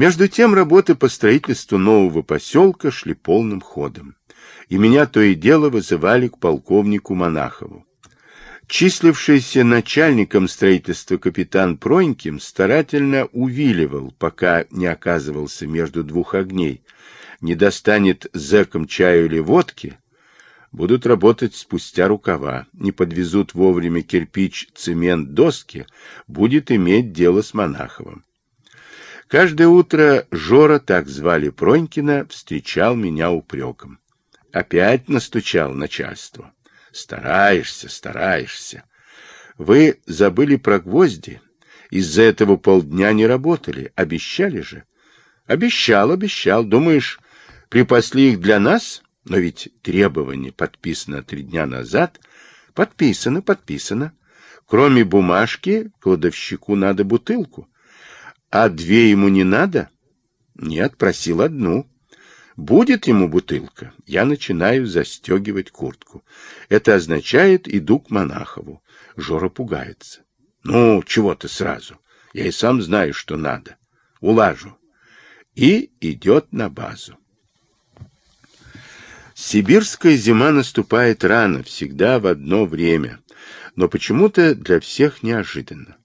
Между тем работы по строительству нового поселка шли полным ходом, и меня то и дело вызывали к полковнику Монахову. Числившийся начальником строительства капитан Проньким старательно увиливал, пока не оказывался между двух огней. Не достанет зэком чаю или водки, будут работать спустя рукава, не подвезут вовремя кирпич, цемент, доски, будет иметь дело с Монаховым. Каждое утро Жора, так звали Пронькина, встречал меня упреком. Опять настучал начальство. Стараешься, стараешься. Вы забыли про гвозди. Из-за этого полдня не работали. Обещали же. Обещал, обещал. Думаешь, припасли их для нас? Но ведь требование подписано три дня назад. Подписано, подписано. Кроме бумажки, кладовщику надо бутылку. А две ему не надо? Нет, просил одну. Будет ему бутылка, я начинаю застегивать куртку. Это означает, иду к Монахову. Жора пугается. Ну, чего ты сразу? Я и сам знаю, что надо. Улажу. И идет на базу. Сибирская зима наступает рано, всегда в одно время, но почему-то для всех неожиданно.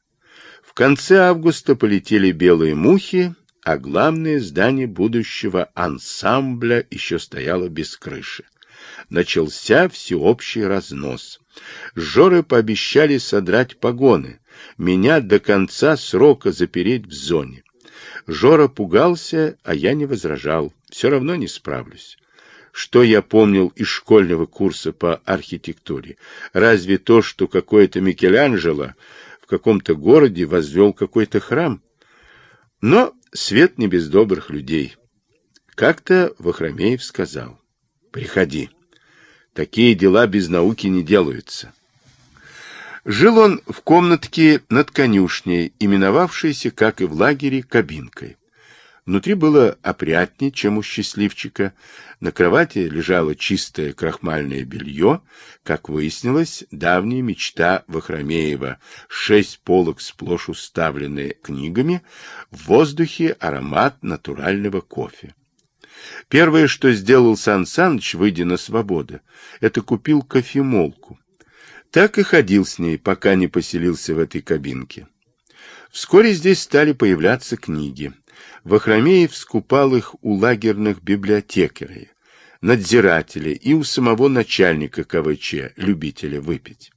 Конце августа полетели белые мухи, а главное здание будущего ансамбля еще стояло без крыши. Начался всеобщий разнос. Жоры пообещали содрать погоны, меня до конца срока запереть в зоне. Жора пугался, а я не возражал, все равно не справлюсь. Что я помнил из школьного курса по архитектуре? Разве то, что какой-то Микеланджело в каком-то городе возвел какой-то храм? Но свет не без добрых людей. Как-то Вахромеев сказал, «Приходи, такие дела без науки не делаются». Жил он в комнатке над конюшней, именовавшейся, как и в лагере, кабинкой. Внутри было опрятнее, чем у счастливчика. На кровати лежало чистое крахмальное белье, как выяснилось, давняя мечта Вахромеева. Шесть полок сплошь уставлены книгами, в воздухе аромат натурального кофе. Первое, что сделал Сан Саныч, выйдя на свободу, это купил кофемолку. Так и ходил с ней, пока не поселился в этой кабинке. Вскоре здесь стали появляться книги. Вахромеев скупал их у лагерных библиотекарей, надзирателей и у самого начальника КВЧ, любителя выпить.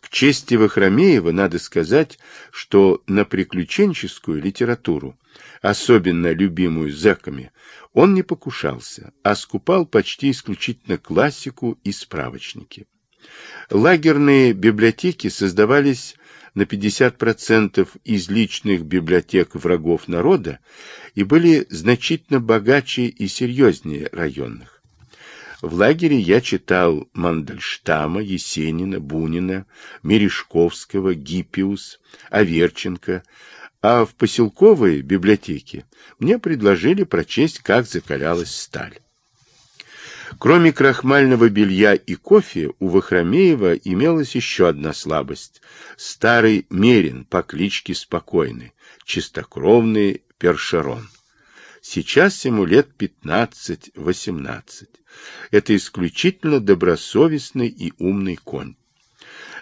К чести Вахромеева надо сказать, что на приключенческую литературу, особенно любимую зэками, он не покушался, а скупал почти исключительно классику и справочники. Лагерные библиотеки создавались на 50% из личных библиотек врагов народа и были значительно богаче и серьезнее районных. В лагере я читал Мандельштама, Есенина, Бунина, Мережковского, Гиппиус, Аверченко, а в поселковой библиотеке мне предложили прочесть, как закалялась сталь. Кроме крахмального белья и кофе, у Вахромеева имелась еще одна слабость. Старый мерин по кличке Спокойный, чистокровный першерон. Сейчас ему лет 15-18. Это исключительно добросовестный и умный конь.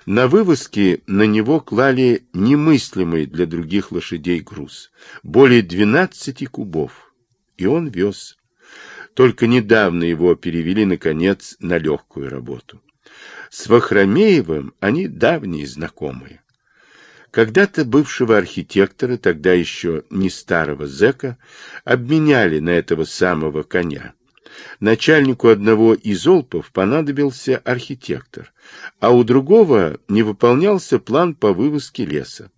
На вывозке на него клали немыслимый для других лошадей груз, более 12 кубов, и он вез. Только недавно его перевели, наконец, на легкую работу. С Вахромеевым они давние знакомые. Когда-то бывшего архитектора, тогда еще не старого зэка, обменяли на этого самого коня. Начальнику одного из олпов понадобился архитектор, а у другого не выполнялся план по вывозке леса.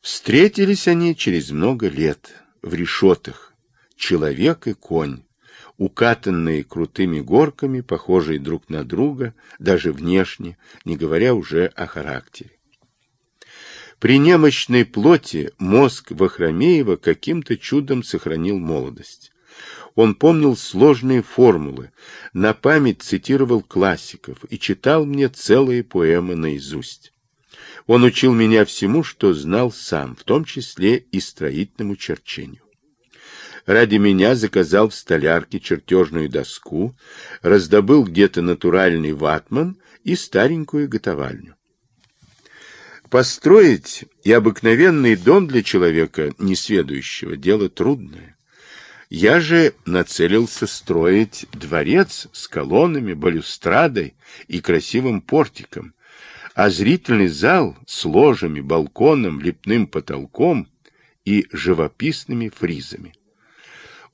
Встретились они через много лет в решетах, человек и конь, укатанные крутыми горками, похожие друг на друга, даже внешне, не говоря уже о характере. При немощной плоти мозг Вахромеева каким-то чудом сохранил молодость. Он помнил сложные формулы, на память цитировал классиков и читал мне целые поэмы наизусть. Он учил меня всему, что знал сам, в том числе и строительному черчению. Ради меня заказал в столярке чертежную доску, раздобыл где-то натуральный ватман и старенькую готовальню. Построить и обыкновенный дом для человека, несведущего, дело трудное. Я же нацелился строить дворец с колоннами, балюстрадой и красивым портиком, а зрительный зал с ложами, балконом, лепным потолком и живописными фризами.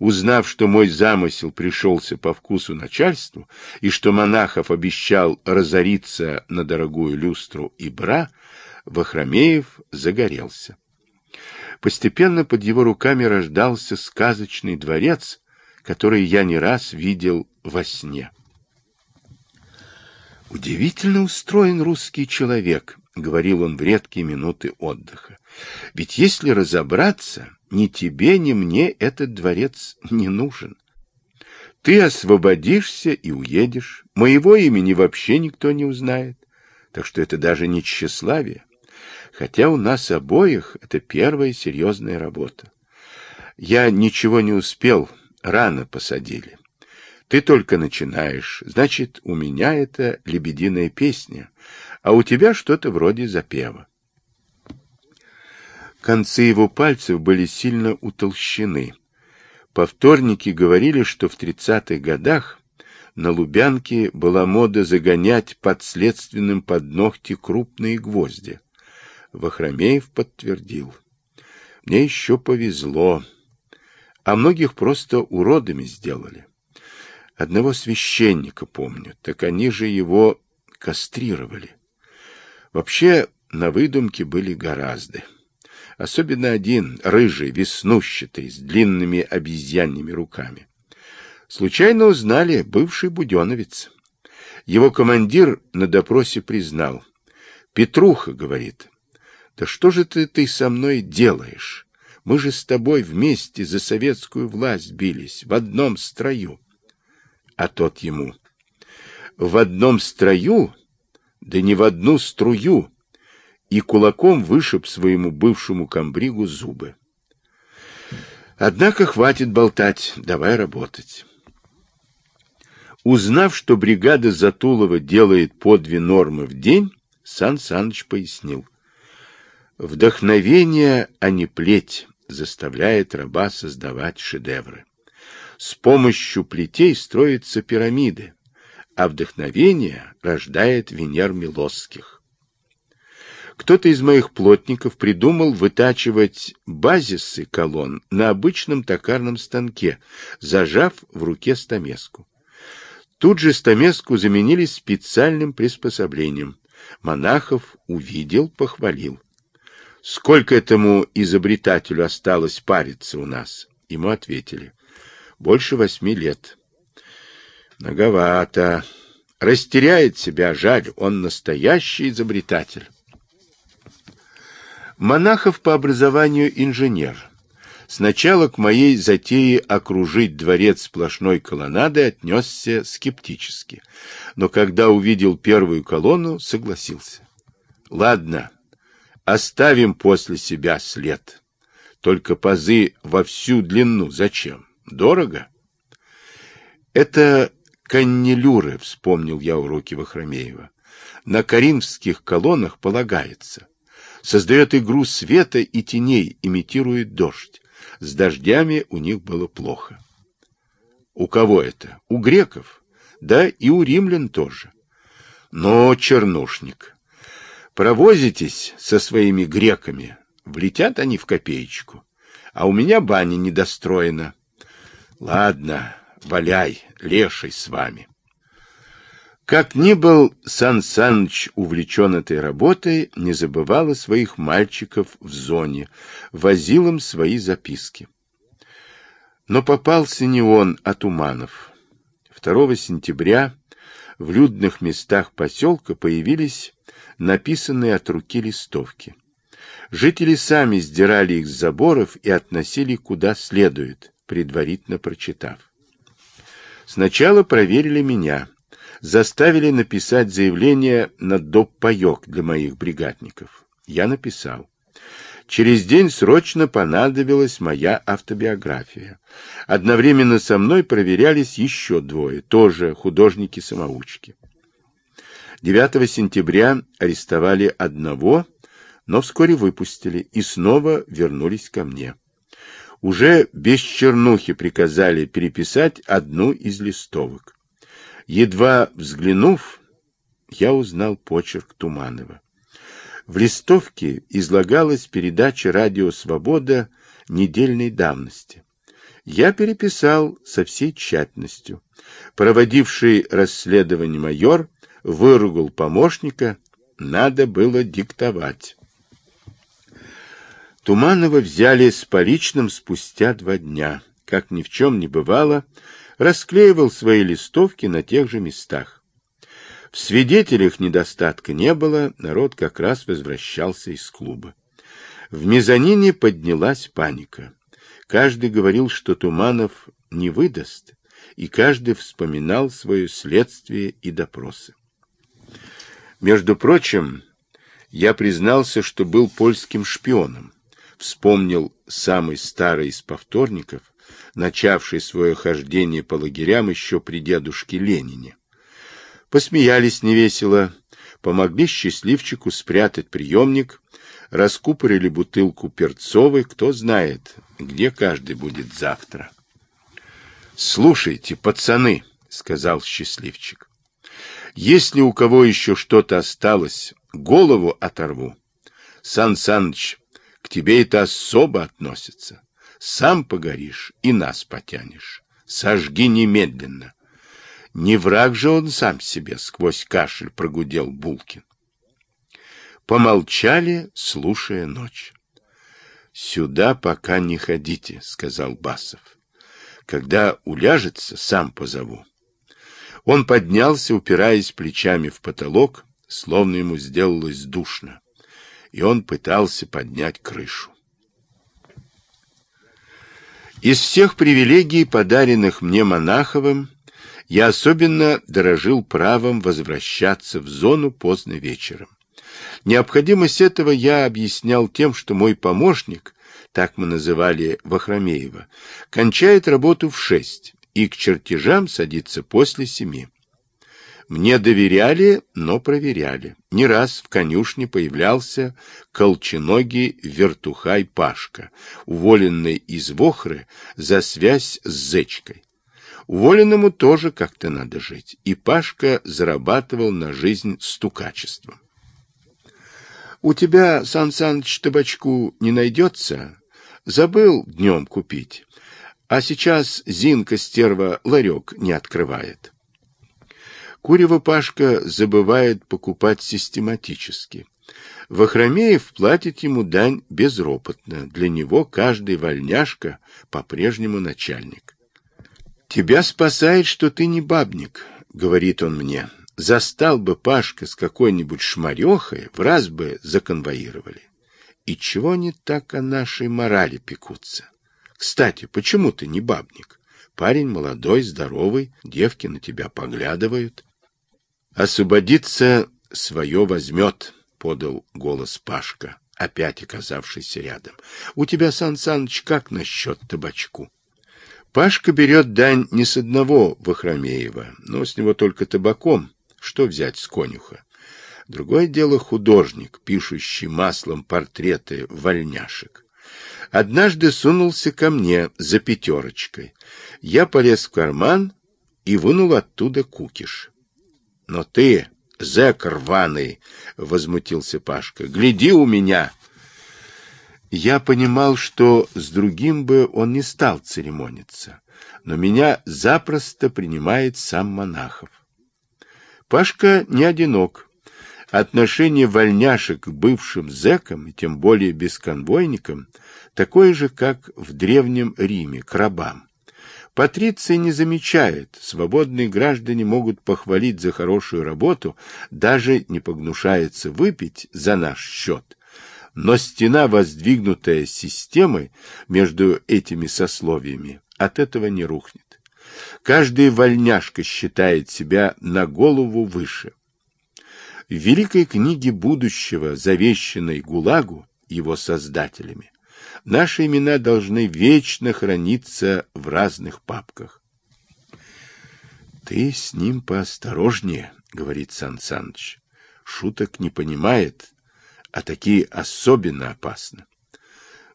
Узнав, что мой замысел пришелся по вкусу начальству и что Монахов обещал разориться на дорогую люстру и бра, Вахромеев загорелся. Постепенно под его руками рождался сказочный дворец, который я не раз видел во сне. Удивительно устроен русский человек, — говорил он в редкие минуты отдыха. Ведь если разобраться, ни тебе, ни мне этот дворец не нужен. Ты освободишься и уедешь. Моего имени вообще никто не узнает. Так что это даже не тщеславие. Хотя у нас обоих это первая серьезная работа. Я ничего не успел, рано посадили. Ты только начинаешь, значит, у меня это лебединая песня, а у тебя что-то вроде запева. Концы его пальцев были сильно утолщены. Повторники говорили, что в тридцатых годах на Лубянке была мода загонять под следственным под ногти крупные гвозди. Вахромеев подтвердил. Мне еще повезло, а многих просто уродами сделали. Одного священника помню, так они же его кастрировали. Вообще, на выдумке были гораздо. Особенно один, рыжий, веснущатый, с длинными обезьянными руками. Случайно узнали бывший буденовец. Его командир на допросе признал. «Петруха, — говорит, да что же ты, ты со мной делаешь? Мы же с тобой вместе за советскую власть бились, в одном строю. А тот ему. В одном строю? Да не в одну струю. И кулаком вышиб своему бывшему комбригу зубы. Однако хватит болтать, давай работать. Узнав, что бригада Затулова делает по две нормы в день, Сан Саныч пояснил. Вдохновение, а не плеть, заставляет раба создавать шедевры. С помощью плетей строятся пирамиды, а вдохновение рождает Венер Милосских. Кто-то из моих плотников придумал вытачивать базисы колонн на обычном токарном станке, зажав в руке стамеску. Тут же стамеску заменили специальным приспособлением. Монахов увидел, похвалил. Сколько этому изобретателю осталось париться у нас? Ему ответили. Больше восьми лет. Многовато. Растеряет себя, жаль, он настоящий изобретатель. Монахов по образованию инженер. Сначала к моей затее окружить дворец сплошной колоннадой отнесся скептически, но когда увидел первую колонну, согласился. Ладно, Оставим после себя след. Только пазы во всю длину зачем? Дорого? Это каннелюры, вспомнил я уроки Вахромеева. На каримских колоннах полагается. Создает игру света и теней, имитирует дождь. С дождями у них было плохо. У кого это? У греков. Да и у римлян тоже. Но чернушник. Провозитесь со своими греками, влетят они в копеечку. А у меня баня недостроена. Ладно, валяй, леший с вами. Как ни был Сан Саныч увлечен этой работой, не забывал о своих мальчиков в зоне, возил им свои записки. Но попался не он, а Туманов. 2 сентября в людных местах поселка появились написанные от руки листовки. Жители сами сдирали их с заборов и относили куда следует, предварительно прочитав. Сначала проверили меня, заставили написать заявление на доп. паёк для моих бригадников. Я написал. Через день срочно понадобилась моя автобиография. Одновременно со мной проверялись еще двое, тоже художники-самоучки. 9 сентября арестовали одного, но вскоре выпустили и снова вернулись ко мне. Уже без чернухи приказали переписать одну из листовок. Едва взглянув, я узнал почерк Туманова. В листовке излагалась передача «Радио Свобода» недельной давности. Я переписал со всей тщательностью. Проводивший расследование майор выругал помощника, надо было диктовать. Туманова взяли с поличным спустя два дня. Как ни в чем не бывало, расклеивал свои листовки на тех же местах. В свидетелях недостатка не было, народ как раз возвращался из клуба. В мезонине поднялась паника. Каждый говорил, что Туманов не выдаст, и каждый вспоминал свое следствие и допросы. Между прочим, я признался, что был польским шпионом. Вспомнил самый старый из повторников, начавший свое хождение по лагерям еще при дедушке Ленине. Посмеялись невесело, помогли счастливчику спрятать приемник, раскупорили бутылку перцовой, кто знает, где каждый будет завтра. — Слушайте, пацаны, — сказал счастливчик, — если у кого еще что-то осталось, голову оторву. Сан Саныч, к тебе это особо относится. Сам погоришь и нас потянешь. Сожги немедленно. Не враг же он сам себе, сквозь кашель прогудел Булкин. Помолчали, слушая ночь. «Сюда пока не ходите», — сказал Басов. «Когда уляжется, сам позову». Он поднялся, упираясь плечами в потолок, словно ему сделалось душно, и он пытался поднять крышу. Из всех привилегий, подаренных мне Монаховым, я особенно дорожил правом возвращаться в зону поздно вечером. Необходимость этого я объяснял тем, что мой помощник, так мы называли Вахромеева, кончает работу в шесть и к чертежам садится после семи. Мне доверяли, но проверяли. Не раз в конюшне появлялся колченогий вертухай Пашка, уволенный из Вохры за связь с зечкой. Уволенному тоже как-то надо жить, и Пашка зарабатывал на жизнь стукачеством. «У тебя, Сан Саныч, табачку не найдется? Забыл днем купить, а сейчас Зинка-стерва ларек не открывает». Курева Пашка забывает покупать систематически. Вахромеев платит ему дань безропотно. Для него каждый вольняшка по-прежнему начальник. «Тебя спасает, что ты не бабник», — говорит он мне. «Застал бы Пашка с какой-нибудь шмарехой, в раз бы законвоировали. И чего они так о нашей морали пекутся? Кстати, почему ты не бабник? Парень молодой, здоровый, девки на тебя поглядывают». «Освободиться свое возьмет», — подал голос Пашка, опять оказавшийся рядом. «У тебя, Сан Саныч, как насчет табачку?» Пашка берет дань не с одного Вахромеева, но с него только табаком. Что взять с конюха? Другое дело художник, пишущий маслом портреты вольняшек. Однажды сунулся ко мне за пятерочкой. Я полез в карман и вынул оттуда кукиш. — Но ты, зэк рваный, — возмутился Пашка, — гляди у меня! — я понимал, что с другим бы он не стал церемониться, но меня запросто принимает сам Монахов. Пашка не одинок. Отношение вольняшек к бывшим зэкам, и тем более бесконвойникам, такое же, как в Древнем Риме, к рабам. Патриция не замечает, свободные граждане могут похвалить за хорошую работу, даже не погнушается выпить за наш счет, но стена, воздвигнутая системой между этими сословиями, от этого не рухнет. Каждая вольняшка считает себя на голову выше. В великой книге будущего, завещанной ГУЛАГу, его создателями. Наши имена должны вечно храниться в разных папках. Ты с ним поосторожнее, говорит Сан Саныч. Шуток не понимает, а такие особенно опасны.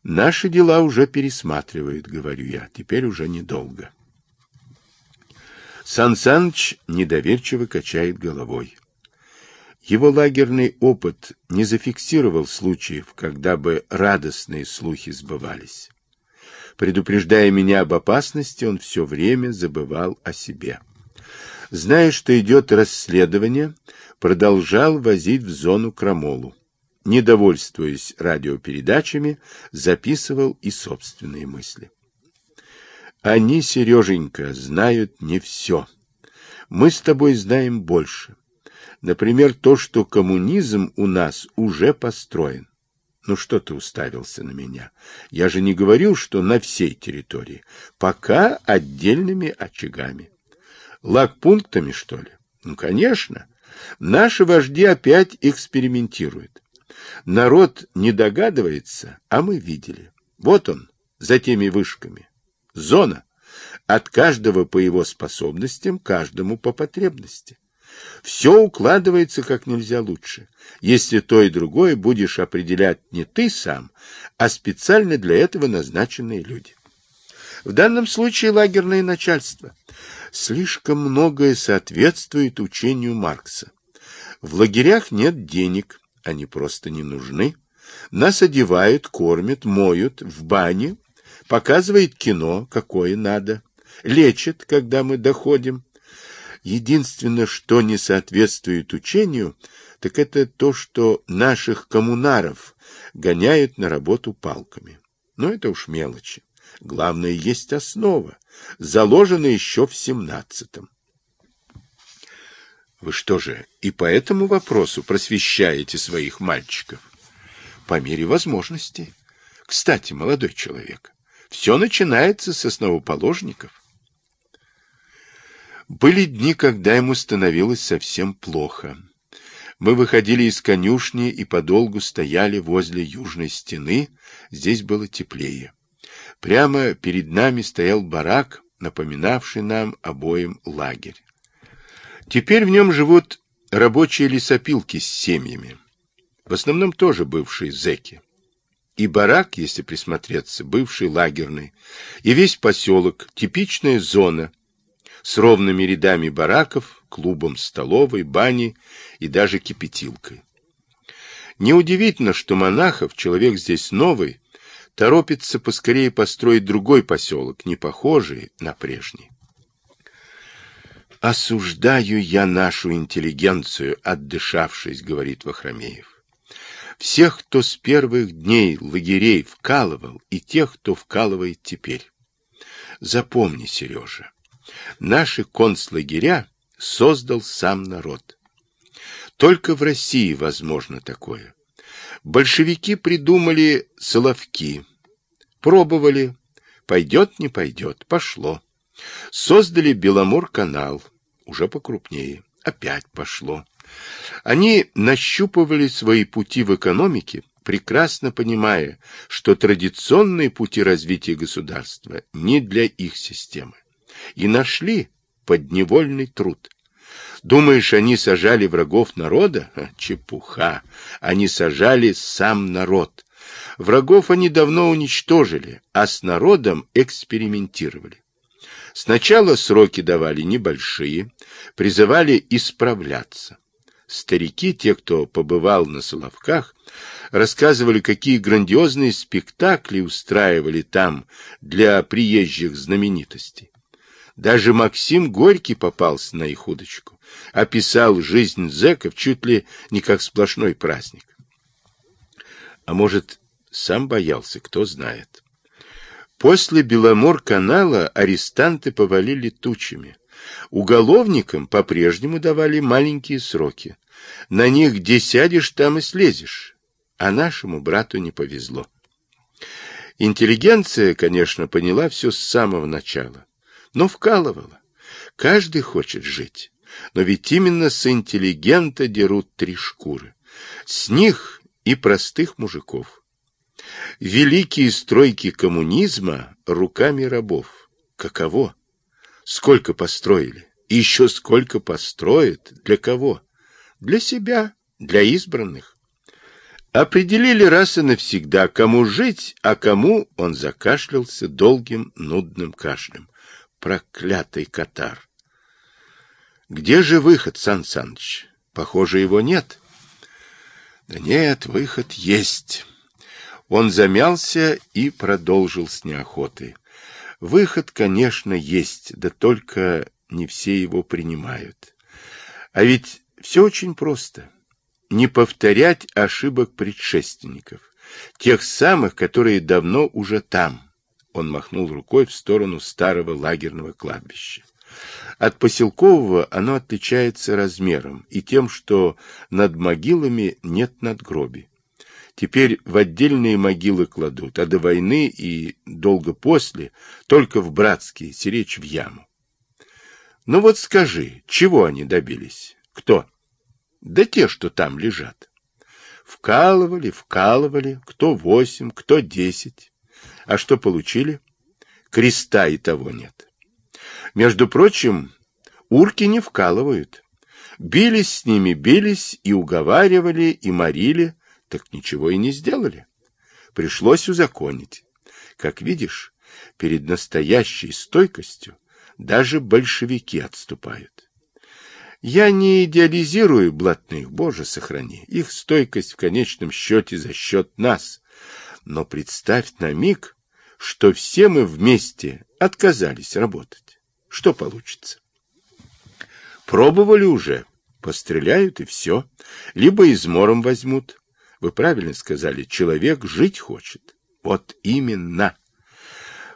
Наши дела уже пересматривают, говорю я, теперь уже недолго. Сан Саныч недоверчиво качает головой. Его лагерный опыт не зафиксировал случаев, когда бы радостные слухи сбывались. Предупреждая меня об опасности, он все время забывал о себе. Зная, что идет расследование, продолжал возить в зону крамолу. Недовольствуясь радиопередачами, записывал и собственные мысли. Они, Сереженька, знают не все. Мы с тобой знаем больше. Например, то, что коммунизм у нас уже построен. Ну что ты уставился на меня? Я же не говорил, что на всей территории. Пока отдельными очагами. Лагпунктами, что ли? Ну, конечно. Наши вожди опять экспериментируют. Народ не догадывается, а мы видели. Вот он, за теми вышками. Зона. От каждого по его способностям, каждому по потребности. Все укладывается как нельзя лучше, если то и другое будешь определять не ты сам, а специально для этого назначенные люди. В данном случае лагерное начальство. Слишком многое соответствует учению Маркса. В лагерях нет денег, они просто не нужны. Нас одевают, кормят, моют, в бане, показывает кино, какое надо, лечат, когда мы доходим, Единственное, что не соответствует учению, так это то, что наших коммунаров гоняют на работу палками. Но это уж мелочи. Главное, есть основа, заложенная еще в семнадцатом. Вы что же, и по этому вопросу просвещаете своих мальчиков? По мере возможности. Кстати, молодой человек, все начинается с основоположников. Были дни, когда ему становилось совсем плохо. Мы выходили из конюшни и подолгу стояли возле южной стены, здесь было теплее. Прямо перед нами стоял барак, напоминавший нам обоим лагерь. Теперь в нем живут рабочие лесопилки с семьями, в основном тоже бывшие зэки. И барак, если присмотреться, бывший лагерный, и весь поселок, типичная зона, с ровными рядами бараков, клубом столовой, баней и даже кипятилкой. Неудивительно, что Монахов, человек здесь новый, торопится поскорее построить другой поселок, не похожий на прежний. «Осуждаю я нашу интеллигенцию, отдышавшись», — говорит Вахромеев. «Всех, кто с первых дней лагерей вкалывал, и тех, кто вкалывает теперь. Запомни, Сережа, Наши концлагеря создал сам народ. Только в России возможно такое. Большевики придумали соловки. Пробовали. Пойдет, не пойдет. Пошло. Создали Беломор-канал. Уже покрупнее. Опять пошло. Они нащупывали свои пути в экономике, прекрасно понимая, что традиционные пути развития государства не для их системы и нашли подневольный труд. Думаешь, они сажали врагов народа? Чепуха! Они сажали сам народ. Врагов они давно уничтожили, а с народом экспериментировали. Сначала сроки давали небольшие, призывали исправляться. Старики, те, кто побывал на Соловках, рассказывали, какие грандиозные спектакли устраивали там для приезжих знаменитостей. Даже Максим Горький попался на их удочку, описал жизнь зэков чуть ли не как сплошной праздник. А может, сам боялся, кто знает. После Беломор-канала арестанты повалили тучами. Уголовникам по-прежнему давали маленькие сроки. На них где сядешь, там и слезешь. А нашему брату не повезло. Интеллигенция, конечно, поняла все с самого начала но вкалывала. Каждый хочет жить. Но ведь именно с интеллигента дерут три шкуры. С них и простых мужиков. Великие стройки коммунизма руками рабов. Каково? Сколько построили? И еще сколько построят? Для кого? Для себя, для избранных. Определили раз и навсегда, кому жить, а кому он закашлялся долгим нудным кашлем. Проклятый катар! Где же выход, Сан Саныч? Похоже, его нет. Да нет, выход есть. Он замялся и продолжил с неохотой. Выход, конечно, есть, да только не все его принимают. А ведь все очень просто. Не повторять ошибок предшественников, тех самых, которые давно уже там. Он махнул рукой в сторону старого лагерного кладбища. От поселкового оно отличается размером и тем, что над могилами нет надгробий. Теперь в отдельные могилы кладут, а до войны и долго после только в братские, сиречь в яму. Ну вот скажи, чего они добились? Кто? Да те, что там лежат. Вкалывали, вкалывали, кто восемь, кто десять. А что получили? Креста и того нет. Между прочим, урки не вкалывают. Бились с ними, бились и уговаривали, и морили, так ничего и не сделали. Пришлось узаконить. Как видишь, перед настоящей стойкостью даже большевики отступают. Я не идеализирую блатных, боже сохрани, их стойкость в конечном счете за счет нас. Но представь на миг, что все мы вместе отказались работать. Что получится? Пробовали уже, постреляют и все. Либо измором возьмут, вы правильно сказали, человек жить хочет. Вот именно.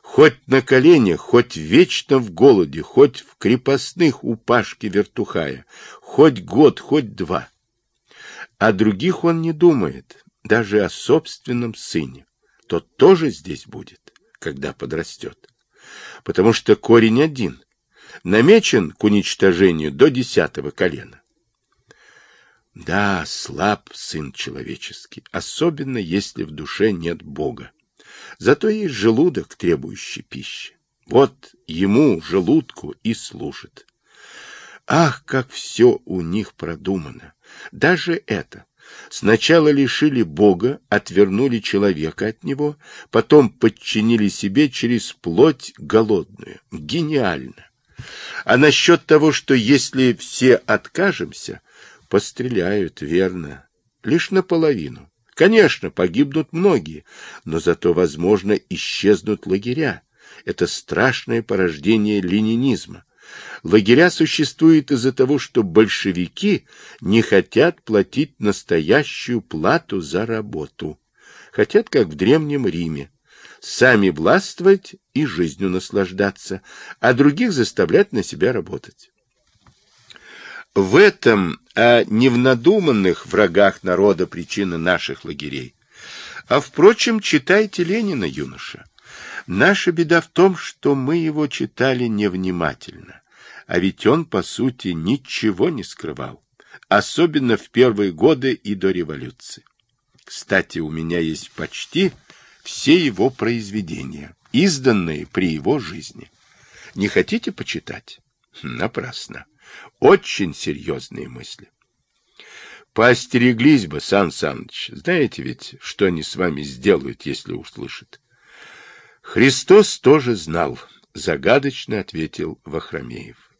Хоть на коленях, хоть вечно в голоде, хоть в крепостных у Пашки Вертухая, хоть год, хоть два. О других он не думает, даже о собственном сыне. Тот тоже здесь будет, когда подрастет. Потому что корень один, намечен к уничтожению до десятого колена. Да, слаб сын человеческий, особенно если в душе нет Бога. Зато есть желудок, требующий пищи. Вот ему, желудку, и служит. Ах, как все у них продумано! Даже это. Сначала лишили Бога, отвернули человека от него, потом подчинили себе через плоть голодную. Гениально! А насчет того, что если все откажемся, Постреляют, верно, лишь наполовину. Конечно, погибнут многие, но зато, возможно, исчезнут лагеря. Это страшное порождение ленинизма. Лагеря существуют из-за того, что большевики не хотят платить настоящую плату за работу. Хотят, как в Древнем Риме, сами властвовать и жизнью наслаждаться, а других заставлять на себя работать. В этом, а не в надуманных врагах народа причины наших лагерей. А, впрочем, читайте Ленина, юноша. Наша беда в том, что мы его читали невнимательно. А ведь он, по сути, ничего не скрывал. Особенно в первые годы и до революции. Кстати, у меня есть почти все его произведения, изданные при его жизни. Не хотите почитать? Напрасно. Очень серьезные мысли. Поостереглись бы, Сан Саныч. Знаете ведь, что они с вами сделают, если услышат? Христос тоже знал, загадочно ответил Вахромеев.